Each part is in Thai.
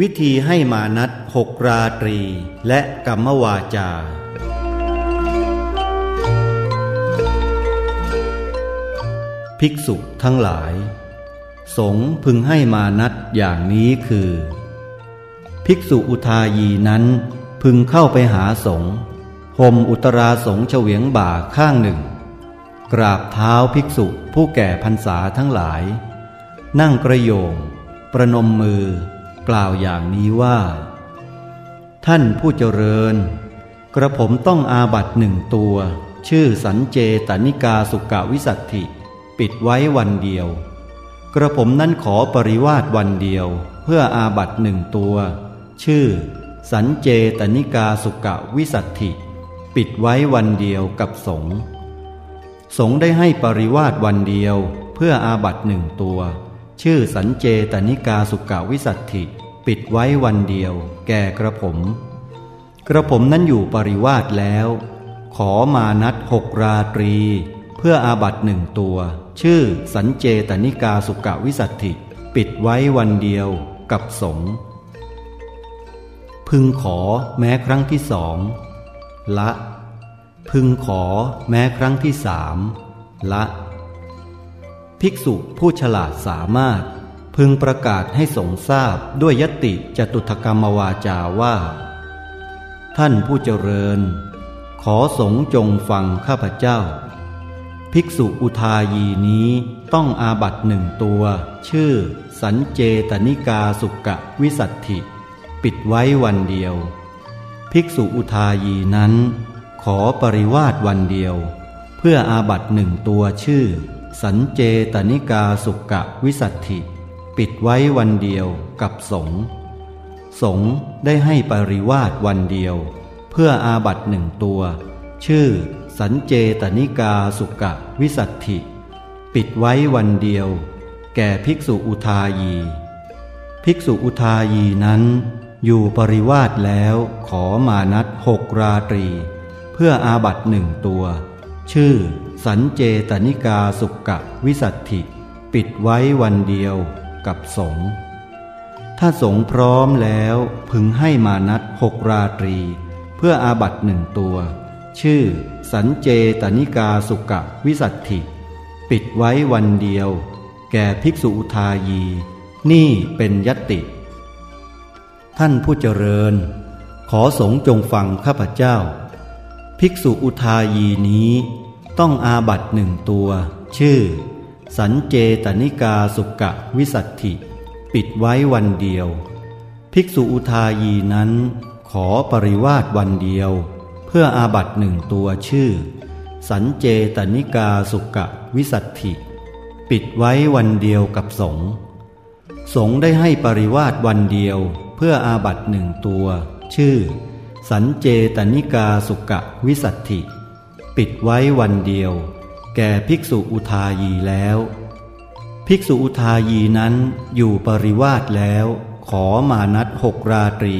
วิธีให้มานัดหกราตรี และกรรมวาจา ภิกษุทั้งหลาย สงพึงให้มานัดอย่างนี้คือ ภิกษุอุทายีนั้นพึงเข้าไปหาสงห่มอุตราสงเฉวียงบ่าข้างหนึ่ง กราบเท้าภิกษุผู้แก่พรรษาทั้งหลาย นั่งกระโยง ประนมมือ กล่าวอย่างนี้ว่า ท่านผู้เจริญ กระผมต้องอาบัตหนึ่งตัว ชื่อสันเจตนิกาสุกาวิสัตถิ ปิดไว้วันเดียว กระผมนั้นขอปริวาสวันเดียว เพื่ออาบัตหนึ่งตัว ชื่อ สันเจตนิกาสุกาวิสัตถิ ปิดไว้วันเดียวกับสงสงได้ให้ปริวาสวันเดียว เพื่ออาบัตหนึ่งตัว ชื่อสันเจตนิกาสุกาวิสัตถิ ปิดไว้วันเดียว แก่กระผม กระผมนั้นอยู่ปริวาสแล้ว ขอมานัดหกราตรี เพื่ออาบัตหนึ่งตัว ชื่อสันเจตนิกาสุกาวิสัตถิ ปิดไว้วันเดียวกับสงพึงขอแม้ครั้งที่สองละ พึงขอแม้ครั้งที่สามละ ภิกษุผู้ฉลาดสามารถ พึงประกาศให้สงทราบด้วยยติจตุถกรรมวาจาว่า ท่านผู้เจริญ ขอสงจงฟังข้าพเจ้า ภิกษุอุทายีนี้ต้องอาบัตหนึ่งตัว ชื่อ สันเจตนิกาสุกะวิสัตถิ ปิดไว้วันเดียว ภิกษุอุทายีนั้น ขอปริวาสวันเดียว เพื่ออาบัตหนึ่งตัวชื่อ สันเจตนิกาสุกะวิสัตถิ ปิดไว้วันเดียวกับสงสงได้ให้ปริวาสวันเดียว เพื่ออาบัตหนึ่งตัว ชื่อ สันเจตนิกาสุกะวิสัตถิ ปิดไว้วันเดียว แก่ภิกษุอุทายี ภิกษุอุทายีนั้นอยู่ปริวาสแล้วขอมานัดหกราตรี เพื่ออาบัตหนึ่งตัว ชื่อ สันเจตนิกาสุกะวิสัตถิ ปิดไว้วันเดียวกับสงถ้าสงพร้อมแล้วพึงให้มานัดหกราตรี เพื่ออาบัตหนึ่งตัว ชื่อ สันเจตนิกาสุกะวิสัตถิ ปิดไว้วันเดียว แก่ภิกษุอุทายี นี่เป็นยติ ท่านผู้เจริญ ขอสงจงฟังข้าพเจ้า ภิกษุอุทายีนี้ ต้องอาบัตหนึ่งตัว ชื่อ สันเจตนิกาสุกะวิสัตถิ ปิดไว้วันเดียว ภิกษุอุทายีนั้น ขอปริวาสวันเดียว เพื่ออาบัตหนึ่งตัวชื่อ สันเจตนิกาสุกะวิสัตถิ ปิดไว้วันเดียวกับสงสงได้ให้ปริวาสวันเดียว เพื่ออาบัตหนึ่งตัว ชื่อ สันเจตนิกาสุกะวิสัตถิ ปิดไว้วันเดียว แก่ภิกษุอุทายีแล้ว ภิกษุอุทายีนั้นอยู่ปริวาสแล้ว ขอมานัดหกราตรี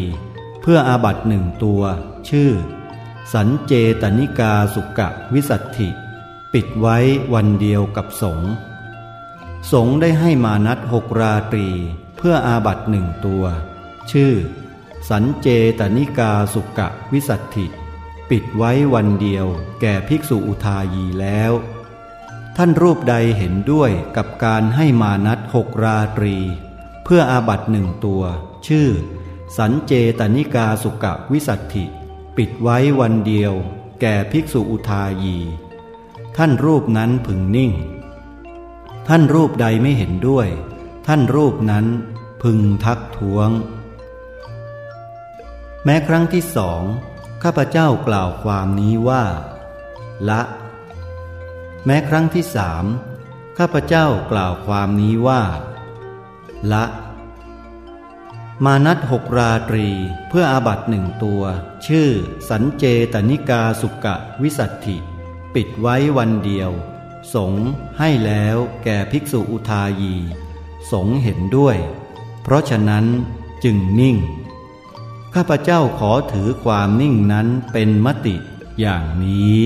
เพื่ออาบัตหนึ่งตัว ชื่อ สันเจตนิกาสุกะวิสัตถิ ปิดไว้วันเดียวกับสงสงได้ให้มานัดหกราตรี เพื่ออาบัตหนึ่งตัว ชื่อ สันเจตนิกาสุกะวิสัตถิ ปิดไว้วันเดียวแก่ภิกษุอุทายีแล้ว ท่านรูปใดเห็นด้วยกับการให้มานัดหกราตรี เพื่ออาบัตหนึ่งตัว ชื่อ สันเจตนิกาสุกะวิสัตถิ ปิดไว้วันเดียว แก่ภิกษุอุทายี ท่านรูปนั้นพึงนิ่ง ท่านรูปใดไม่เห็นด้วย ท่านรูปนั้นพึงทักท้วง แม้ครั้งที่สองข้าพเจ้ากล่าวความนี้ว่า ละ แม้ครั้งที่สามข้าพเจ้ากล่าวความนี้ว่า ละ มานัดหกราตรีเพื่ออาบัตหนึ่งตัว ชื่อ สันเจตนิกาสุกะวิสัตถิ ปิดไว้วันเดียว สงให้แล้วแก่ภิกษุอุทายี สงเห็นด้วย เพราะฉะนั้นจึงนิ่ง ข้าพเจ้าขอถือความนิ่งนั้นเป็นมติอย่างนี้